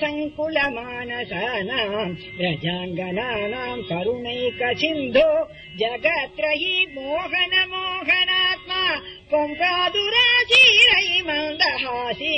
सङ्कुलमानसानाम् रजाङ्गनानाम् करुणैक सिन्धो जगत्र मोहन मोहनात्मा त्वम् प्रादुराचीरै मन्दहासि